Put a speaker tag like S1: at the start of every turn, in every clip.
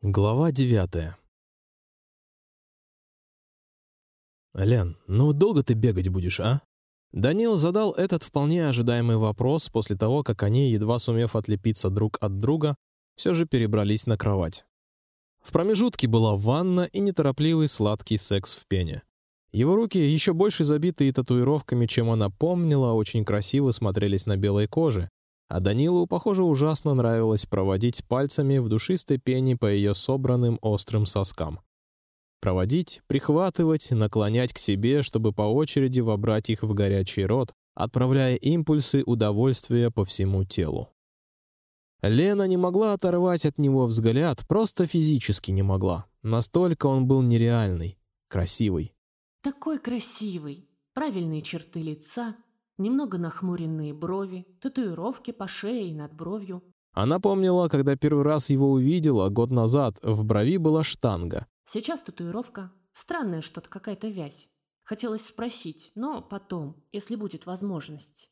S1: Глава девятая. «Лен, ну долго ты бегать будешь, а?» Данил задал этот вполне ожидаемый вопрос после того, как они, едва сумев отлепиться друг от друга, все же перебрались на кровать. В промежутке была ванна и неторопливый сладкий секс в пене. Его руки, еще больше забитые татуировками, чем она помнила, очень красиво смотрелись на белой коже, а Данилу, похоже, ужасно нравилось проводить пальцами в душистой пене по ее собранным острым соскам. Проводить, прихватывать, наклонять к себе, чтобы по очереди вобрать их в горячий рот, отправляя импульсы удовольствия по всему телу. Лена не могла оторвать от него взгляд, просто физически не могла. Настолько он был нереальный, красивый.
S2: Такой красивый, правильные черты лица, немного нахмуренные брови, татуировки по шее и над бровью.
S1: Она помнила, когда первый раз его увидела год назад, в брови была штанга.
S2: Сейчас татуировка. Странная что-то, какая-то вязь. Хотелось спросить, но потом, если будет возможность.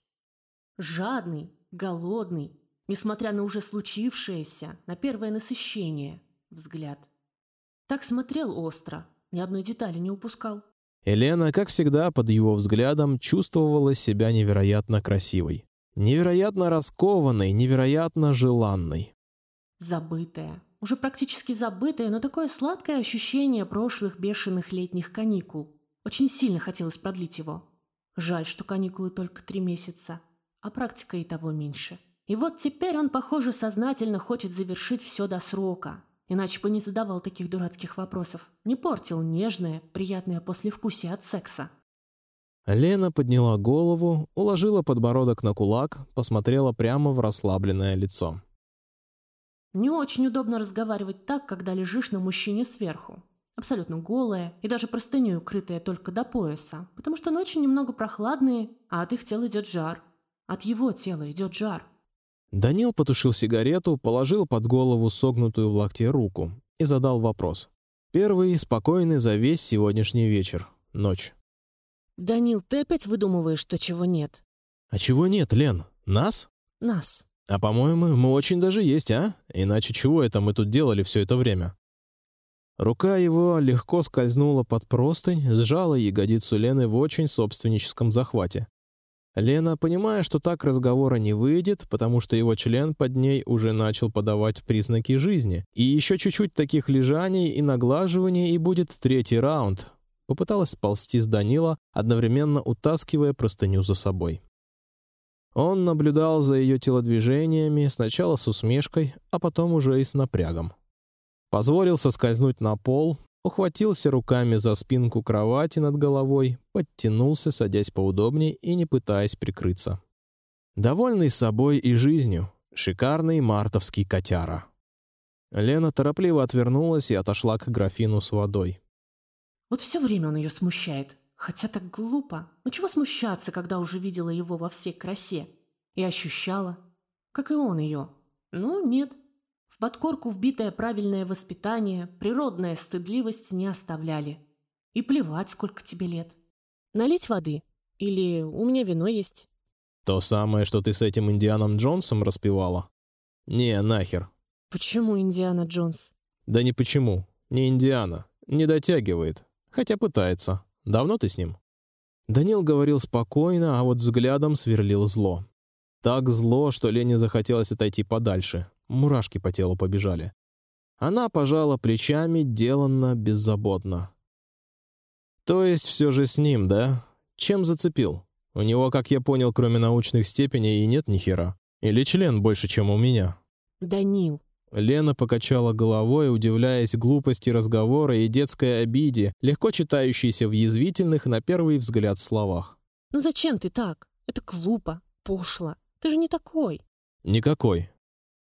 S2: Жадный, голодный, несмотря на уже случившееся, на первое насыщение, взгляд. Так смотрел остро, ни одной детали не упускал.
S1: Елена, как всегда, под его взглядом чувствовала себя невероятно красивой, невероятно раскованной, невероятно желанной.
S2: Забытая, уже практически забытое, но такое сладкое ощущение прошлых бешеных летних каникул. Очень сильно хотелось продлить его. Жаль, что каникулы только три месяца, а практика и того меньше. И вот теперь он, похоже, сознательно хочет завершить все до срока, Иначе бы не задавал таких дурацких вопросов, не портил нежное, приятное послевкусие от секса.
S1: Лена подняла голову, уложила подбородок на кулак, посмотрела прямо в расслабленное лицо.
S2: Не очень удобно разговаривать так, когда лежишь на мужчине сверху. Абсолютно голая и даже простыней укрытая только до пояса, потому что ночи немного прохладные, а от их тела идет жар. От его тела идет жар.
S1: Данил потушил сигарету, положил под голову согнутую в локте руку и задал вопрос. Первый спокойный за весь сегодняшний вечер, ночь.
S2: Данил, ты опять выдумываешь, что чего нет?
S1: А чего нет, Лен? Нас?
S2: Нас.
S1: А по-моему, мы очень даже есть, а? Иначе чего это мы тут делали все это время? Рука его легко скользнула под простынь, сжала ягодицу Лены в очень собственническом захвате. Лена, понимая, что так разговора не выйдет, потому что его член под ней уже начал подавать признаки жизни, и еще чуть-чуть таких лежаний и наглаживаний, и будет третий раунд, попыталась сползти с Данила, одновременно утаскивая простыню за собой. Он наблюдал за ее телодвижениями сначала с усмешкой, а потом уже и с напрягом. Позволил соскользнуть на пол, ухватился руками за спинку кровати над головой, подтянулся, садясь поудобнее и не пытаясь прикрыться. Довольный собой и жизнью, шикарный мартовский котяра. Лена торопливо отвернулась и отошла к графину с водой.
S2: Вот все время он ее смущает, хотя так глупо. Ну чего смущаться, когда уже видела его во всей красе и ощущала, как и он ее. Ну нет, в подкорку вбитое правильное воспитание, природная стыдливость не оставляли. И плевать, сколько тебе лет. Налить воды? Или у меня вино есть?
S1: То самое, что ты с этим Индианом Джонсом распевала? Не, нахер.
S2: Почему Индиана Джонс?
S1: Да не почему. Не Индиана. Не дотягивает. Хотя пытается. Давно ты с ним? Данил говорил спокойно, а вот взглядом сверлил зло. Так зло, что Лене захотелось отойти подальше, Мурашки по телу побежали. Она пожала плечами, деланно, беззаботно. То есть все же с ним, да? Чем зацепил? У него, как я понял, кроме научных степеней и нет ни хера. Или член больше, чем у меня?
S2: Данил.
S1: Лена покачала головой, удивляясь глупости разговора и детской обиде, легко читающейся в язвительных на первый взгляд словах.
S2: Ну зачем ты так? Это глупо, пошло. Ты же не такой.
S1: Никакой.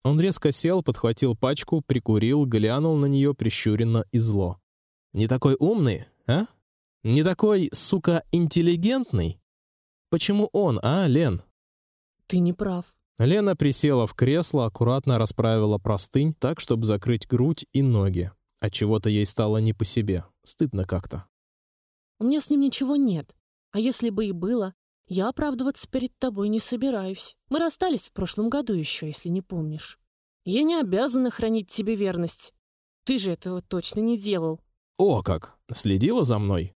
S1: Он резко сел, подхватил пачку, прикурил, глянул на нее прищуренно и зло. Не такой умный, а? Не такой, сука, интеллигентный? Почему он, а, Лен?
S2: Ты не прав.
S1: Лена присела в кресло, аккуратно расправила простынь так, чтобы закрыть грудь и ноги. От чего-то ей стало не по себе, стыдно как-то.
S2: У меня с ним ничего нет. А если бы и было, я оправдываться перед тобой не собираюсь. Мы расстались в прошлом году еще, если не помнишь. Я не обязана хранить тебе верность. Ты же этого точно не делал.
S1: О, как! Следила за мной?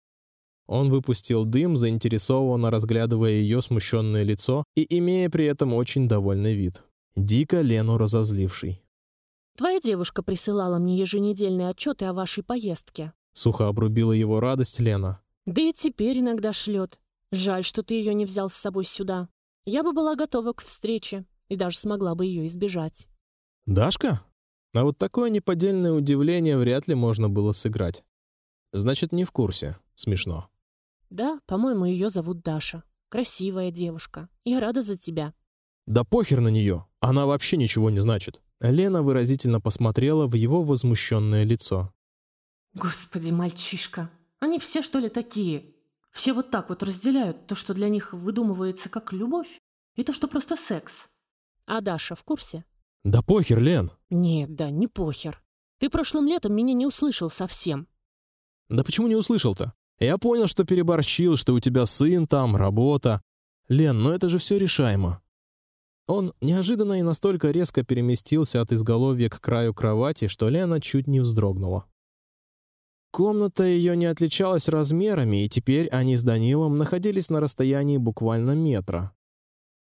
S1: Он выпустил дым, заинтересованно разглядывая ее смущенное лицо и имея при этом очень довольный вид. Дико Лену разозливший.
S2: Твоя девушка присылала мне еженедельные отчеты о вашей поездке.
S1: Сухо обрубила его радость Лена.
S2: Да и теперь иногда шлет. Жаль, что ты ее не взял с собой сюда. Я бы была готова к встрече и даже смогла бы ее избежать.
S1: Дашка? А вот такое неподдельное удивление вряд ли можно было сыграть. Значит, не в курсе. Смешно.
S2: Да, по-моему, ее зовут Даша. Красивая девушка. Я рада за тебя.
S1: Да похер на нее. Она вообще ничего не значит. Лена выразительно посмотрела в его возмущенное лицо.
S2: Господи, мальчишка, они все что ли такие? Все вот так вот разделяют то, что для них выдумывается как любовь, и то, что просто секс. А Даша в курсе?
S1: Да похер, Лен.
S2: Нет, да, не похер. Ты прошлым летом меня не услышал совсем.
S1: Да почему не услышал-то? Я понял, что переборщил, что у тебя сын там, работа. Лен, но это же все решаемо. Он неожиданно и настолько резко переместился от изголовья к краю кровати, что Лена чуть не вздрогнула. Комната ее не отличалась размерами, и теперь они с Данилом находились на расстоянии буквально метра.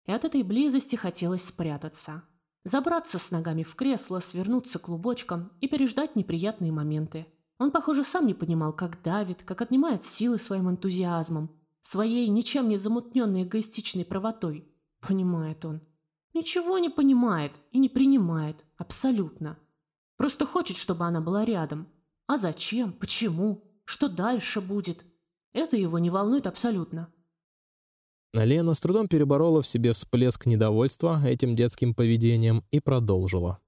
S2: От этой близости хотелось спрятаться, забраться с ногами в кресло, свернуться клубочком и переждать неприятные моменты. Он, похоже, сам не понимал, как давит, как отнимает силы своим энтузиазмом, своей ничем не замутненной эгоистичной правотой. Понимает он. Ничего не понимает и не принимает. Абсолютно. Просто хочет, чтобы она была рядом. А зачем? Почему? Что дальше будет? Это его не волнует абсолютно.
S1: Лена с трудом переборола в себе всплеск недовольства этим детским поведением и продолжила.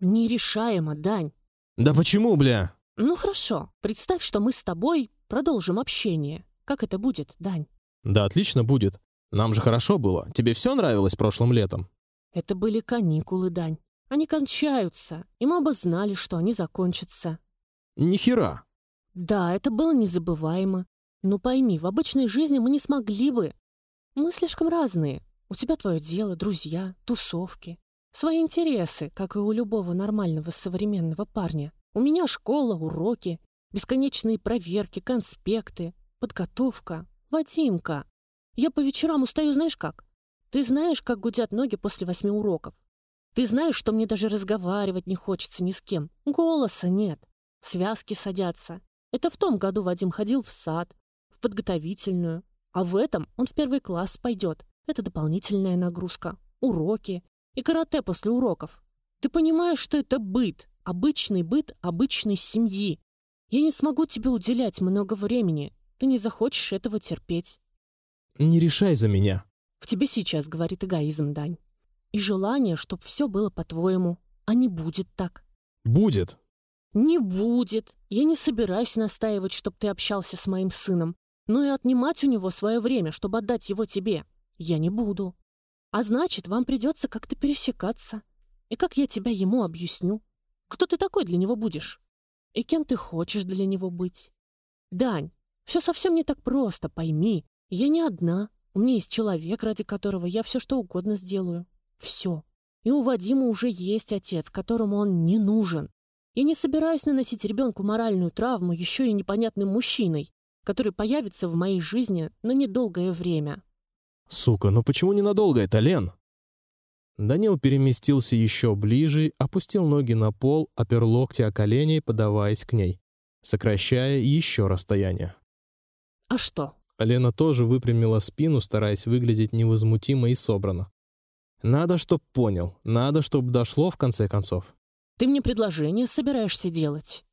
S2: Нерешаемо, Дань.
S1: Да почему, бля?
S2: Ну хорошо. Представь, что мы с тобой продолжим общение. Как это будет, Дань?
S1: Да отлично будет. Нам же хорошо было. Тебе все нравилось прошлым летом?
S2: Это были каникулы, Дань. Они кончаются, и мы оба знали, что они закончатся.
S1: Ни хера.
S2: Да, это было незабываемо. Но пойми, в обычной жизни мы не смогли бы. Мы слишком разные. У тебя твое дело, друзья, тусовки. Свои интересы, как и у любого нормального современного парня. У меня школа, уроки, бесконечные проверки, конспекты, подготовка. Вадимка, я по вечерам устаю знаешь как? Ты знаешь, как гудят ноги после восьми уроков. Ты знаешь, что мне даже разговаривать не хочется ни с кем. Голоса нет. Связки садятся. Это в том году Вадим ходил в сад, в подготовительную. А в этом он в первый класс пойдет. Это дополнительная нагрузка. Уроки. И карате после уроков. Ты понимаешь, что это быт. Обычный быт обычной семьи. Я не смогу тебе уделять много времени. Ты не захочешь этого терпеть.
S1: Не решай за меня.
S2: В тебе сейчас говорит эгоизм, Дань. И желание, чтобы все было по-твоему. А не будет так.
S1: Будет.
S2: Не будет. Я не собираюсь настаивать, чтобы ты общался с моим сыном. Но и отнимать у него свое время, чтобы отдать его тебе. Я не буду. А значит, вам придется как-то пересекаться. И как я тебя ему объясню? Кто ты такой для него будешь? И кем ты хочешь для него быть? Дань, все совсем не так просто, пойми. Я не одна. У меня есть человек, ради которого я все что угодно сделаю. Все. И у Вадима уже есть отец, которому он не нужен. Я не собираюсь наносить ребенку моральную травму еще и непонятным мужчиной, который появится в моей жизни на недолгое время.
S1: Сука, ну почему ненадолго это, Лен? Данил переместился еще ближе, опустил ноги на пол, опер локти о колени, подаваясь к ней, сокращая еще расстояние.
S2: А что?
S1: Лена тоже выпрямила спину, стараясь выглядеть невозмутимо и собрано. Надо, чтоб понял, надо, чтоб дошло в конце концов.
S2: Ты мне предложение собираешься делать?